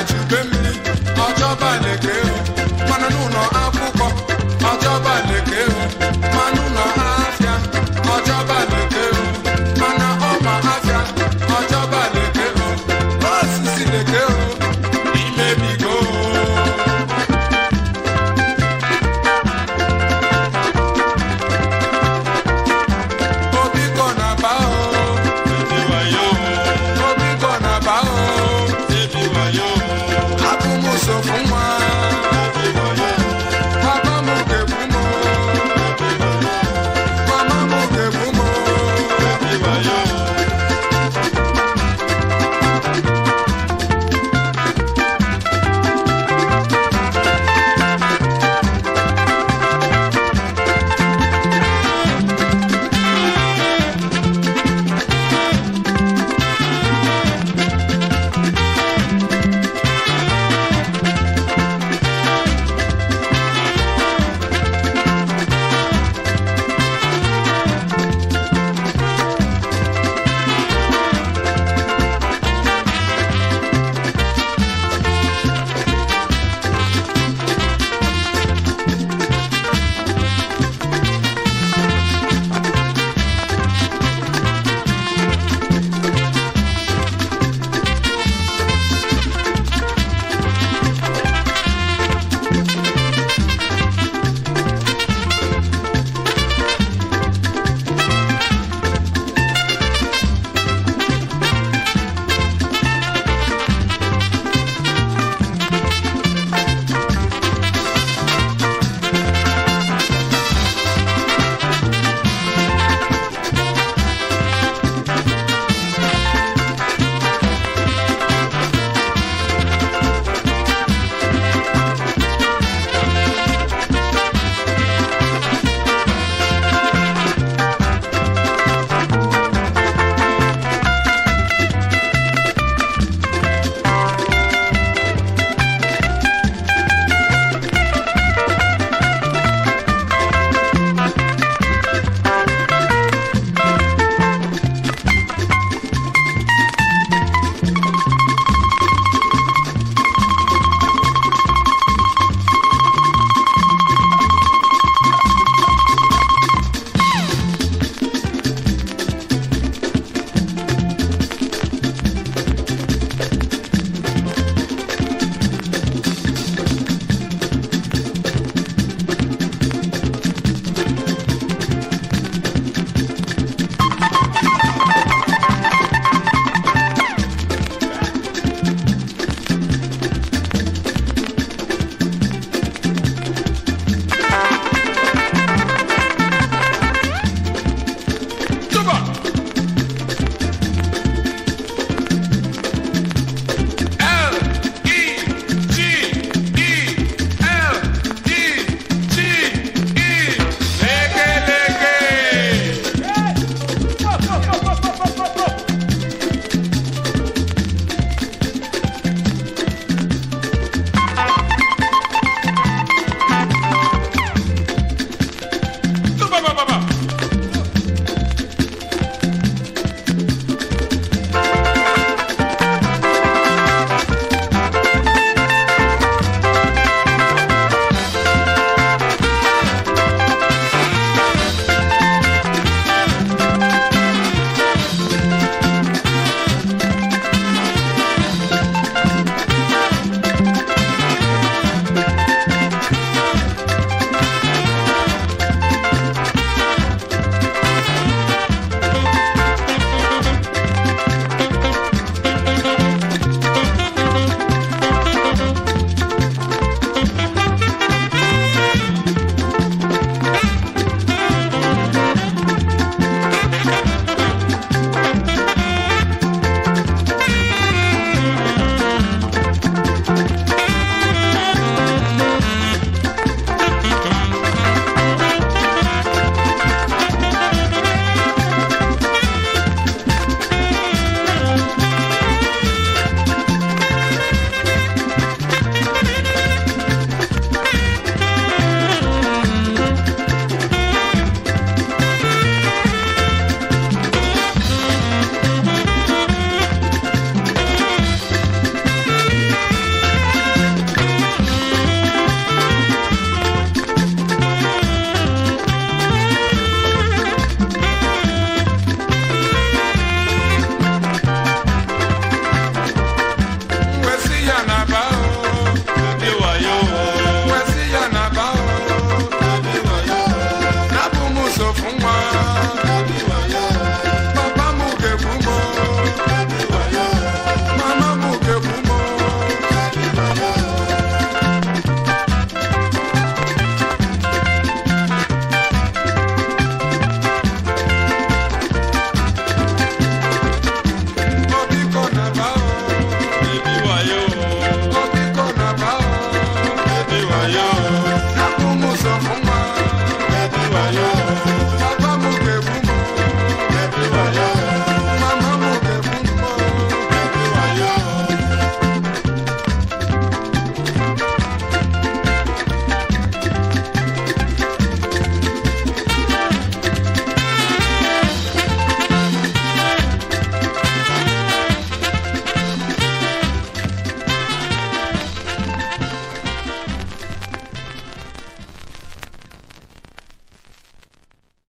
that you can